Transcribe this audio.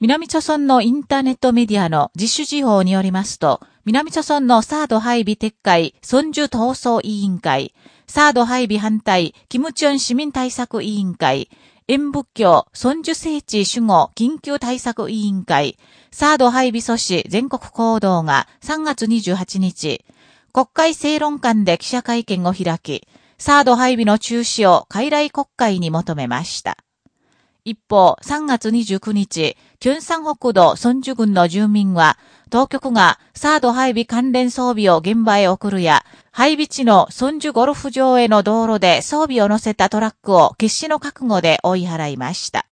南朝村のインターネットメディアの自主事報によりますと、南朝村のサード配備撤回、村樹闘争委員会、サード配備反対、キムチョン市民対策委員会、演仏教、村樹聖地守護緊急対策委員会、サード配備阻止全国行動が3月28日、国会正論館で記者会見を開き、サード配備の中止を海来国会に求めました。一方、3月29日、キュンサン北道村樹郡の住民は、当局がサード配備関連装備を現場へ送るや、配備地のソンジュゴルフ場への道路で装備を乗せたトラックを決死の覚悟で追い払いました。